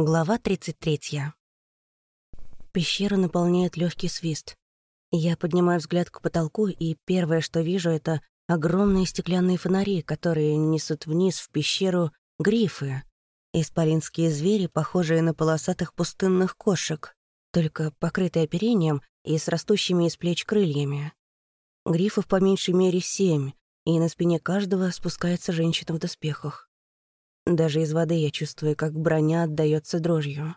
Глава 33. Пещера наполняет легкий свист. Я поднимаю взгляд к потолку, и первое, что вижу, это огромные стеклянные фонари, которые несут вниз в пещеру грифы. Исполинские звери, похожие на полосатых пустынных кошек, только покрытые оперением и с растущими из плеч крыльями. Грифов по меньшей мере семь, и на спине каждого спускается женщина в доспехах. Даже из воды я чувствую, как броня отдаётся дрожью.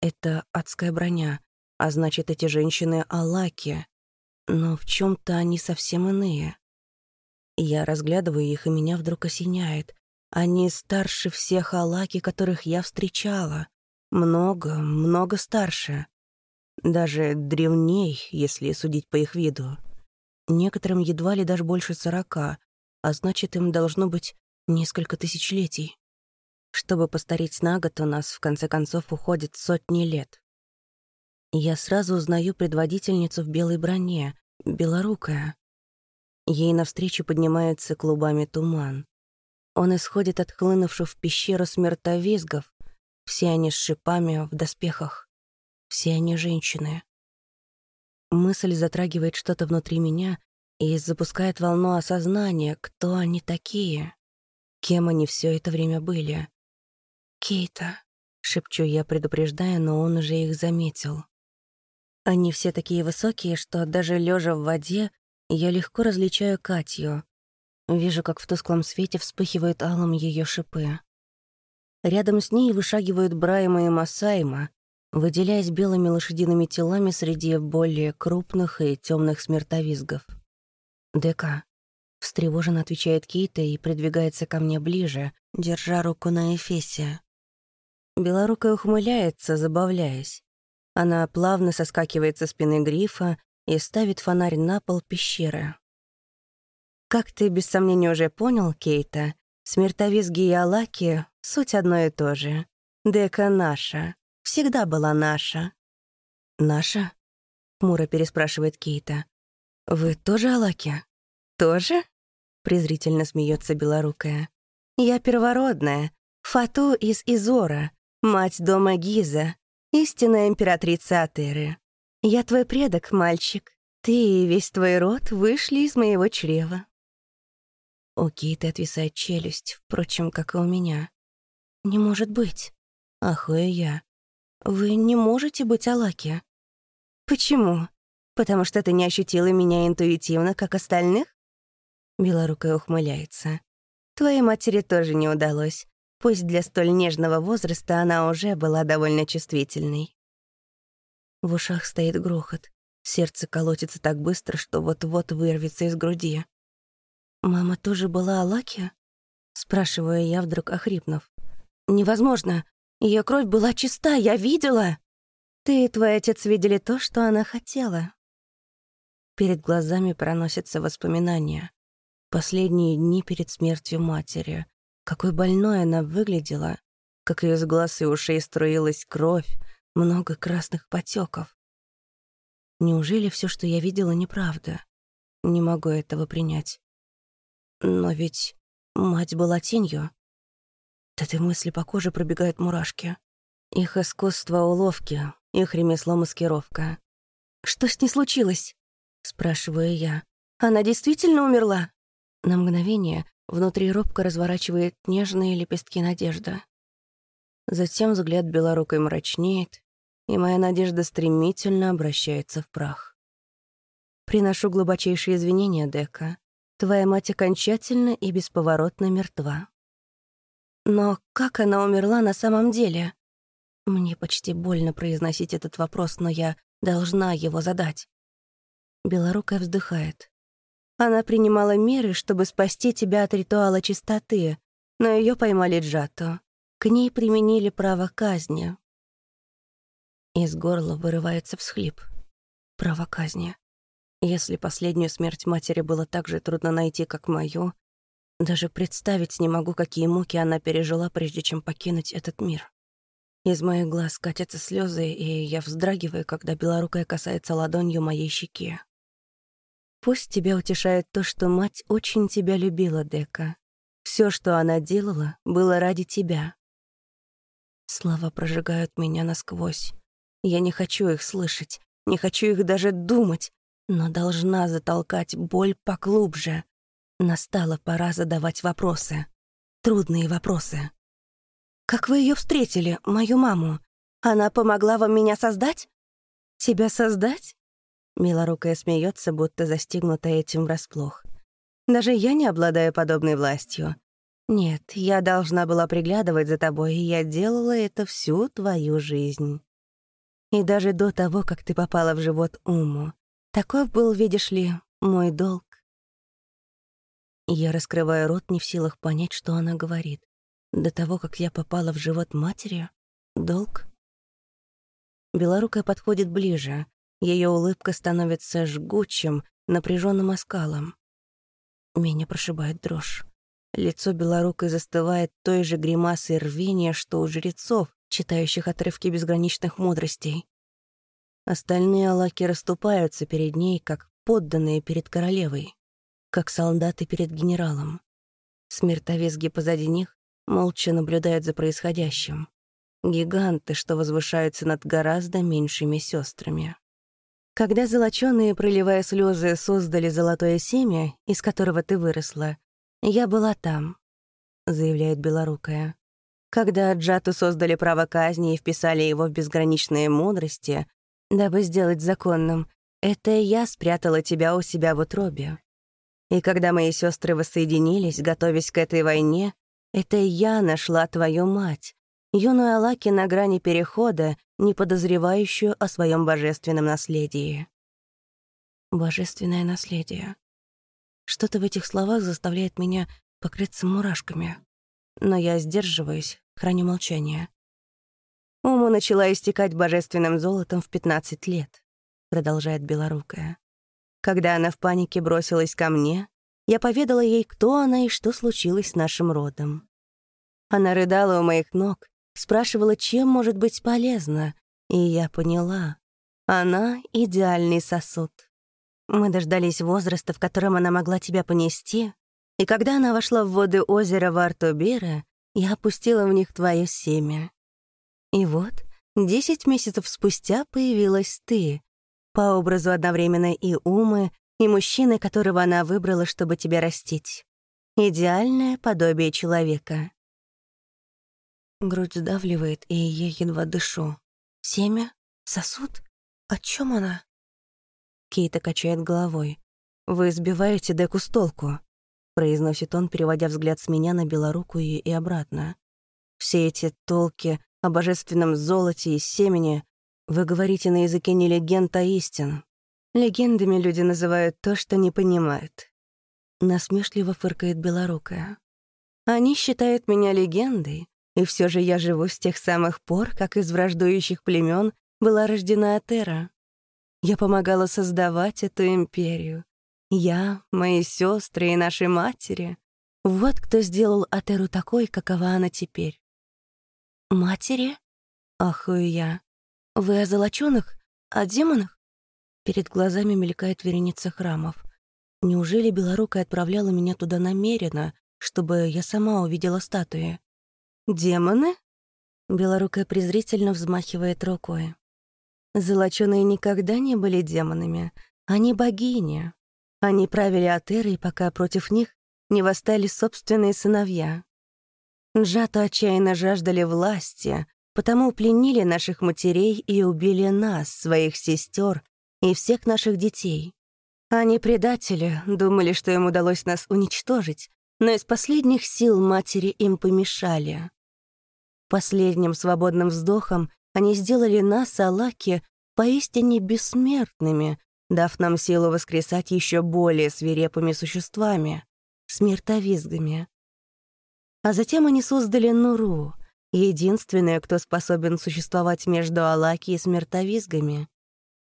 Это адская броня, а значит, эти женщины — алаки. Но в чём то они совсем иные. Я разглядываю их, и меня вдруг осеняет. Они старше всех алаки, которых я встречала. Много, много старше. Даже древней, если судить по их виду. Некоторым едва ли даже больше сорока, а значит, им должно быть несколько тысячелетий. Чтобы постареть на год, у нас, в конце концов, уходит сотни лет. Я сразу узнаю предводительницу в белой броне, белорукая. Ей навстречу поднимается клубами туман. Он исходит от хлынувших в пещеру смертовизгов. Все они с шипами в доспехах. Все они женщины. Мысль затрагивает что-то внутри меня и запускает волну осознания, кто они такие. Кем они все это время были? «Кейта», — шепчу я, предупреждая, но он уже их заметил. Они все такие высокие, что даже лежа в воде я легко различаю Катью. Вижу, как в тусклом свете вспыхивают алым ее шипы. Рядом с ней вышагивают Брайма и Масайма, выделяясь белыми лошадиными телами среди более крупных и темных смертовизгов. «ДК», — встревоженно отвечает Кейта и придвигается ко мне ближе, держа руку на Эфесе. Белорукая ухмыляется, забавляясь. Она плавно соскакивает со спины грифа и ставит фонарь на пол пещеры. Как ты без сомнения уже понял, Кейта, смертовизги и алаки — суть одно и то же. Дека наша. Всегда была наша. «Наша?» — хмуро переспрашивает Кейта. «Вы тоже алаки?» «Тоже?» — презрительно смеется белорукая. «Я первородная, Фату из Изора, мать дома Гиза, истинная императрица Атеры. Я твой предок, мальчик. Ты и весь твой род вышли из моего чрева». У Кейты отвисает челюсть, впрочем, как и у меня. «Не может быть». Ахую я. «Вы не можете быть Алаки». «Почему? Потому что ты не ощутила меня интуитивно, как остальных?» Белорукая ухмыляется. «Твоей матери тоже не удалось. Пусть для столь нежного возраста она уже была довольно чувствительной». В ушах стоит грохот. Сердце колотится так быстро, что вот-вот вырвется из груди. «Мама тоже была Алаки?» Спрашиваю я вдруг охрипнув. «Невозможно. Ее кровь была чиста, я видела!» «Ты и твой отец видели то, что она хотела». Перед глазами проносятся воспоминания. Последние дни перед смертью матери. Какой больной она выглядела, как из глаз и ушей струилась кровь, много красных потеков. Неужели все, что я видела, неправда? Не могу этого принять. Но ведь мать была тенью. От этой мысли по коже пробегают мурашки. Их искусство — уловки, их ремесло — маскировка. «Что с ней случилось?» — спрашиваю я. «Она действительно умерла?» На мгновение внутри робко разворачивает нежные лепестки надежда. Затем взгляд белорукой мрачнеет, и моя надежда стремительно обращается в прах. Приношу глубочайшие извинения, Дека. Твоя мать окончательно и бесповоротно мертва. Но как она умерла на самом деле? Мне почти больно произносить этот вопрос, но я должна его задать. Белорукая вздыхает. Она принимала меры, чтобы спасти тебя от ритуала чистоты, но ее поймали Джато. К ней применили право казни. Из горла вырывается всхлип. Право казни. Если последнюю смерть матери было так же трудно найти, как мою, даже представить не могу, какие муки она пережила, прежде чем покинуть этот мир. Из моих глаз катятся слезы, и я вздрагиваю, когда белорукая касается ладонью моей щеки. Пусть тебя утешает то, что мать очень тебя любила, Дека. Все, что она делала, было ради тебя. Слова прожигают меня насквозь. Я не хочу их слышать, не хочу их даже думать, но должна затолкать боль поглубже. Настала пора задавать вопросы. Трудные вопросы. «Как вы ее встретили, мою маму? Она помогла вам меня создать?» «Тебя создать?» Милорукая смеется, будто застигнута этим врасплох. «Даже я не обладаю подобной властью. Нет, я должна была приглядывать за тобой, и я делала это всю твою жизнь. И даже до того, как ты попала в живот Уму. Таков был, видишь ли, мой долг. Я раскрываю рот, не в силах понять, что она говорит. До того, как я попала в живот матери? Долг? Белорукая подходит ближе. Ее улыбка становится жгучим, напряженным оскалом. Меня прошибает дрожь. Лицо белорукой застывает той же гримасой рвения, что у жрецов, читающих отрывки безграничных мудростей. Остальные алаки расступаются перед ней, как подданные перед королевой как солдаты перед генералом. Смертовизги позади них молча наблюдают за происходящим. Гиганты, что возвышаются над гораздо меньшими сестрами. Когда золочёные, проливая слезы, создали золотое семя, из которого ты выросла, я была там, заявляет Белорукая. Когда Джату создали право казни и вписали его в безграничные мудрости, дабы сделать законным, это я спрятала тебя у себя в утробе. И когда мои сестры воссоединились, готовясь к этой войне, это я нашла твою мать, юную Алаки на грани перехода, не подозревающую о своем божественном наследии. Божественное наследие. Что-то в этих словах заставляет меня покрыться мурашками. Но я сдерживаюсь, храню молчание. Уму начала истекать божественным золотом в 15 лет, продолжает Белорукая. Когда она в панике бросилась ко мне, я поведала ей, кто она и что случилось с нашим родом. Она рыдала у моих ног, спрашивала, чем может быть полезна, и я поняла. Она — идеальный сосуд. Мы дождались возраста, в котором она могла тебя понести, и когда она вошла в воды озера Вартобира, я опустила в них твое семя. И вот, десять месяцев спустя появилась ты, по образу одновременно и умы, и мужчины, которого она выбрала, чтобы тебя растить. Идеальное подобие человека. Грудь сдавливает, и я едва дышу. Семя? Сосуд? О чем она? Кейта качает головой. «Вы сбиваете Деку с толку», — произносит он, переводя взгляд с меня на белоруку и, и обратно. «Все эти толки о божественном золоте и семени вы говорите на языке не легенд, а истин. Легендами люди называют то, что не понимают. Насмешливо фыркает белорукая. Они считают меня легендой, и все же я живу с тех самых пор, как из враждующих племен была рождена Атера. Я помогала создавать эту империю. Я, мои сестры и наши матери. Вот кто сделал Атеру такой, какова она теперь. «Матери?» — ахую я. «Вы о золочёных? О демонах?» Перед глазами мелькает вереница храмов. Неужели Белорукая отправляла меня туда намеренно, чтобы я сама увидела статуи? «Демоны?» Белорукая презрительно взмахивает рукой. Золочёные никогда не были демонами. Они богини. Они правили Атерой, пока против них не восстали собственные сыновья. Джато отчаянно жаждали власти, Потому пленили наших матерей и убили нас, своих сестер и всех наших детей. Они предатели, думали, что им удалось нас уничтожить, но из последних сил матери им помешали. Последним свободным вздохом они сделали нас, Алаки, поистине бессмертными, дав нам силу воскресать еще более свирепыми существами, смертовизгами. А затем они создали Нуру, Единственную, кто способен существовать между Алаки и смертовизгами.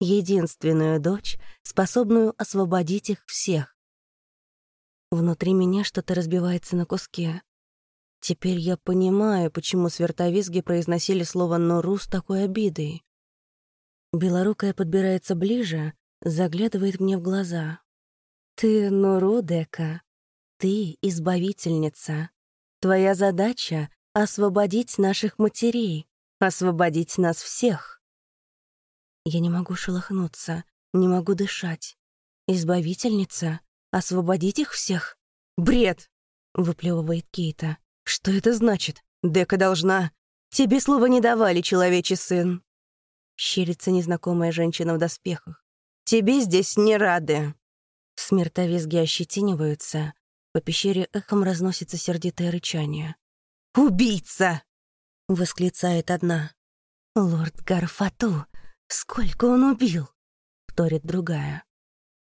Единственную дочь, способную освободить их всех. Внутри меня что-то разбивается на куски. Теперь я понимаю, почему свертовизги произносили слово «нору» с такой обидой. Белорукая подбирается ближе, заглядывает мне в глаза. «Ты Нуру, Дека. Ты избавительница. Твоя задача освободить наших матерей, освободить нас всех. Я не могу шелохнуться, не могу дышать. Избавительница? Освободить их всех? Бред! Выплевывает Кейта. Что это значит? Дека должна... Тебе слова не давали, человечий сын. Щерится незнакомая женщина в доспехах. Тебе здесь не рады. Смертовизги ощетиниваются. По пещере эхом разносится сердитое рычание. «Убийца!» — восклицает одна. «Лорд Гарфату! Сколько он убил!» — вторит другая.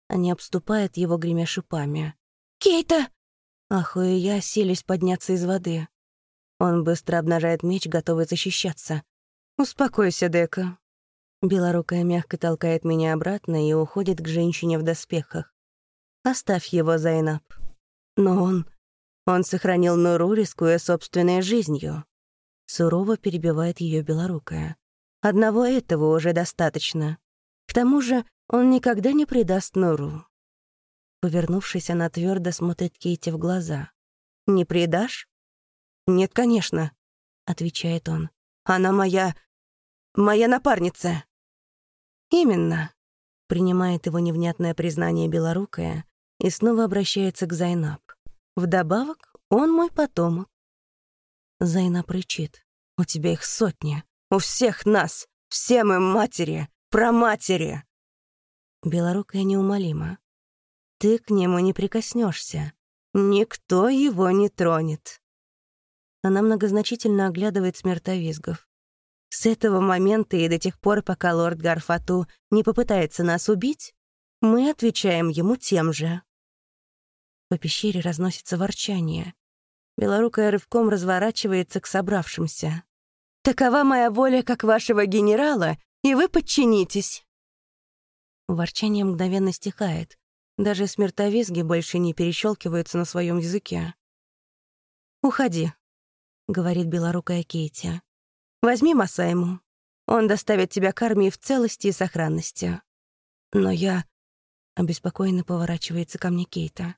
Они обступают его, гремя шипами. «Кейта!» Ахую я, селись подняться из воды. Он быстро обнажает меч, готовый защищаться. «Успокойся, Дека». Белорукая мягко толкает меня обратно и уходит к женщине в доспехах. «Оставь его, Зайнаб». Но он... Он сохранил Нуру, рискуя собственной жизнью. Сурово перебивает ее белорукая. Одного этого уже достаточно. К тому же он никогда не предаст Нуру. Повернувшись, она твердо смотрит Кейти в глаза. «Не предашь?» «Нет, конечно», — отвечает он. «Она моя... моя напарница». «Именно», — принимает его невнятное признание белорукая и снова обращается к Зайнаб. «Вдобавок, он мой потомок». Зайнаб рычит. «У тебя их сотни. У всех нас. Все мы матери, праматери». Белорукая неумолима. «Ты к нему не прикоснешься. Никто его не тронет». Она многозначительно оглядывает смертовизгов. С этого момента и до тех пор, пока лорд Гарфату не попытается нас убить, мы отвечаем ему тем же. По пещере разносится ворчание. Белорукая рывком разворачивается к собравшимся. «Такова моя воля, как вашего генерала, и вы подчинитесь!» Ворчание мгновенно стихает. Даже смертовизги больше не перещелкиваются на своем языке. «Уходи», — говорит белорукая Кейти. «Возьми Масайму. Он доставит тебя к армии в целости и сохранности». «Но я...» — обеспокоенно поворачивается ко мне Кейта.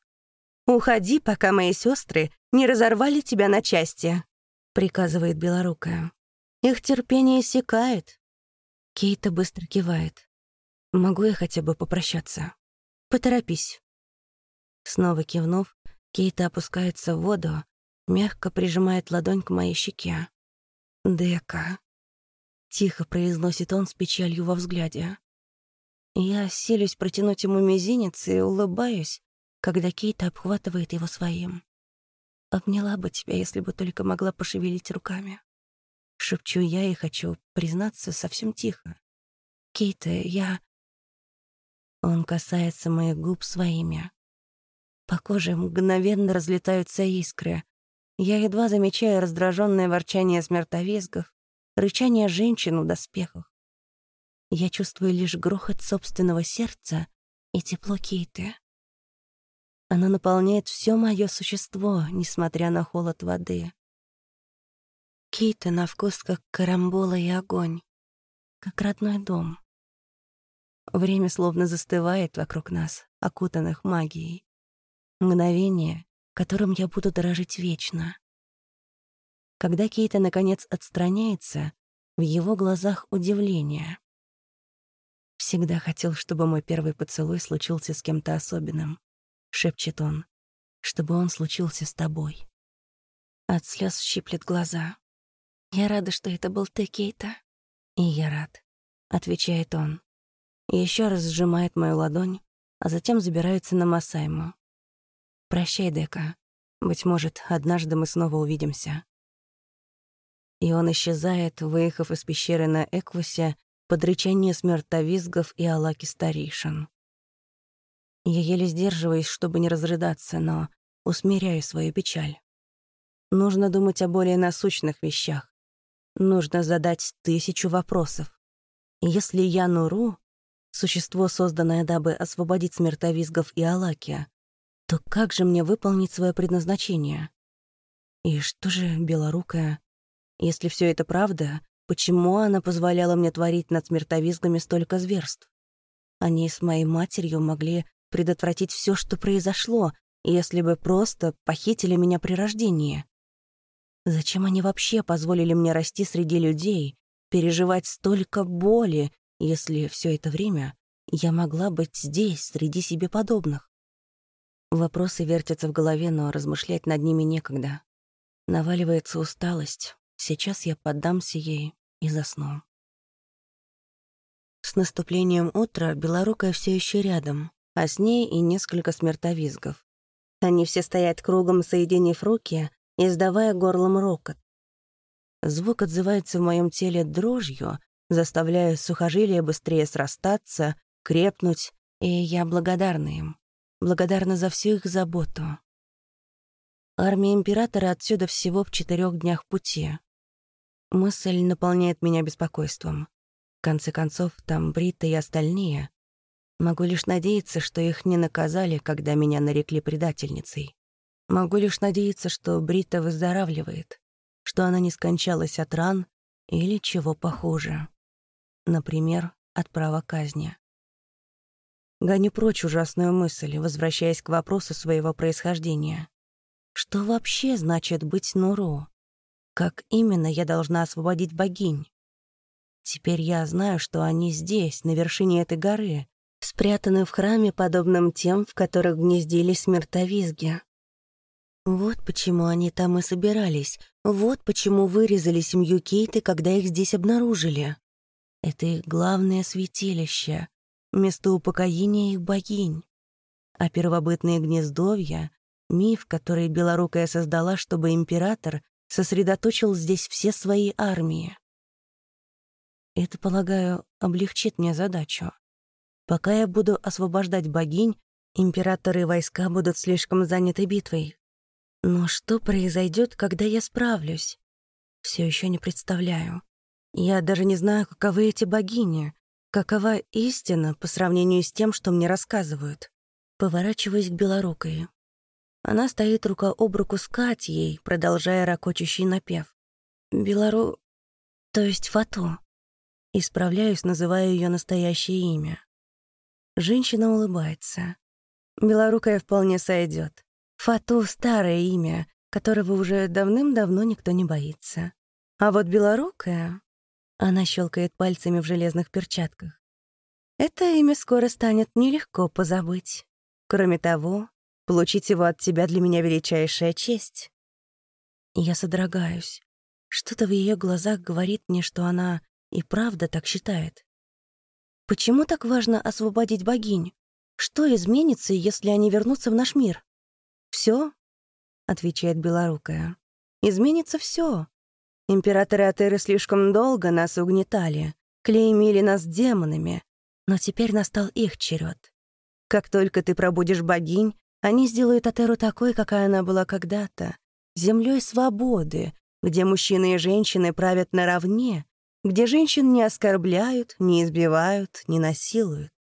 «Уходи, пока мои сестры не разорвали тебя на части», — приказывает белорукая. «Их терпение иссякает». Кейта быстро кивает. «Могу я хотя бы попрощаться?» «Поторопись». Снова кивнув, Кейта опускается в воду, мягко прижимает ладонь к моей щеке. «Дека», — тихо произносит он с печалью во взгляде. Я селюсь протянуть ему мизинец и улыбаюсь, когда Кейта обхватывает его своим. «Обняла бы тебя, если бы только могла пошевелить руками». Шепчу я и хочу признаться совсем тихо. «Кейта, я...» Он касается моих губ своими. По коже мгновенно разлетаются искры, я едва замечаю раздраженное ворчание смертовизгов, рычание женщин в доспехах. Я чувствую лишь грохот собственного сердца и тепло Кейты. Она наполняет все мое существо, несмотря на холод воды. Кейта на вкус как карамбола и огонь, как родной дом. Время словно застывает вокруг нас, окутанных магией. Мгновение, которым я буду дорожить вечно. Когда Кейта, наконец, отстраняется, в его глазах удивление. «Всегда хотел, чтобы мой первый поцелуй случился с кем-то особенным», — шепчет он, — «чтобы он случился с тобой». От слез щиплет глаза. «Я рада, что это был ты, Кейта». «И я рад», — отвечает он. Еще раз сжимает мою ладонь, а затем забирается на Масайму. «Прощай, Дека. Быть может, однажды мы снова увидимся». И он исчезает, выехав из пещеры на Эквусе под рычание смертовизгов и алаки старейшин. Я еле сдерживаюсь, чтобы не разрыдаться, но усмиряю свою печаль. Нужно думать о более насущных вещах. Нужно задать тысячу вопросов. Если я Нуру, существо, созданное дабы освободить смертовизгов и Алаки, то как же мне выполнить свое предназначение? И что же белорукая? Если все это правда, почему она позволяла мне творить над смертовизгами столько зверств? Они с моей матерью могли предотвратить все, что произошло, если бы просто похитили меня при рождении. Зачем они вообще позволили мне расти среди людей, переживать столько боли, если все это время я могла быть здесь, среди себе подобных? Вопросы вертятся в голове, но размышлять над ними некогда. Наваливается усталость. Сейчас я поддамся ей и засну. С наступлением утра белорукая все еще рядом, а с ней и несколько смертовизгов. Они все стоят кругом, соединив руки, издавая горлом рокот. Звук отзывается в моем теле дрожью, заставляя сухожилия быстрее срастаться, крепнуть, и я благодарна им. Благодарна за всю их заботу. Армия императора отсюда всего в четырех днях пути. Мысль наполняет меня беспокойством. В конце концов, там Брита и остальные. Могу лишь надеяться, что их не наказали, когда меня нарекли предательницей. Могу лишь надеяться, что Брита выздоравливает, что она не скончалась от ран или чего похуже. Например, от права казни. Гоню прочь ужасную мысль, возвращаясь к вопросу своего происхождения. Что вообще значит быть Нуру? Как именно я должна освободить богинь? Теперь я знаю, что они здесь, на вершине этой горы, спрятаны в храме, подобном тем, в которых гнездились смертовизги. Вот почему они там и собирались, вот почему вырезали семью Кейты, когда их здесь обнаружили. Это их главное святилище, место упокоения их богинь. А первобытные гнездовья Миф, который Белорукая создала, чтобы император сосредоточил здесь все свои армии. Это, полагаю, облегчит мне задачу. Пока я буду освобождать богинь, императоры и войска будут слишком заняты битвой. Но что произойдет, когда я справлюсь? Все еще не представляю. Я даже не знаю, каковы эти богини, какова истина по сравнению с тем, что мне рассказывают. Поворачиваюсь к Белорукой. Она стоит рука об руку с Катьей, продолжая ракочущий напев. «Белору... то есть Фату». Исправляюсь, называя ее настоящее имя. Женщина улыбается. Белорукая вполне сойдет. Фату — старое имя, которого уже давным-давно никто не боится. А вот белорукая... Она щелкает пальцами в железных перчатках. Это имя скоро станет нелегко позабыть. Кроме того, Получить его от тебя для меня величайшая честь. Я содрогаюсь. Что-то в ее глазах говорит мне, что она и правда так считает. Почему так важно освободить богинь? Что изменится, если они вернутся в наш мир? Все, отвечает Белорукая. Изменится все. Императоры Атеры слишком долго нас угнетали, клеймили нас демонами, но теперь настал их черед. Как только ты пробудешь богинь, они сделают Атеру такой, какая она была когда-то, землей свободы, где мужчины и женщины правят наравне, где женщин не оскорбляют, не избивают, не насилуют,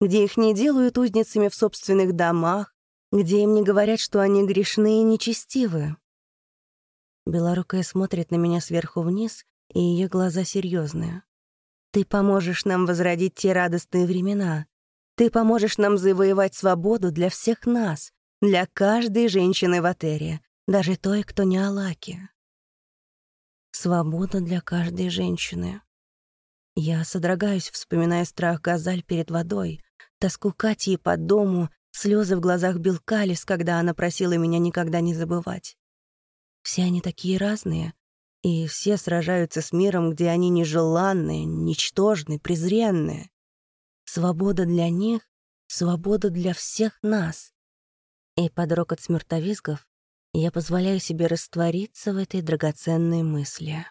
где их не делают узницами в собственных домах, где им не говорят, что они грешны и нечестивы. Белорукая смотрит на меня сверху вниз, и ее глаза серьезные. «Ты поможешь нам возродить те радостные времена, ты поможешь нам завоевать свободу для всех нас, для каждой женщины в Атере, даже той, кто не Алаки. Свобода для каждой женщины. Я содрогаюсь, вспоминая страх Газаль перед водой, тоску Кати по дому, слезы в глазах Белкалис, когда она просила меня никогда не забывать. Все они такие разные, и все сражаются с миром, где они нежеланные, ничтожны, презренные. Свобода для них — свобода для всех нас. И под рокот смертовизгов я позволяю себе раствориться в этой драгоценной мысли.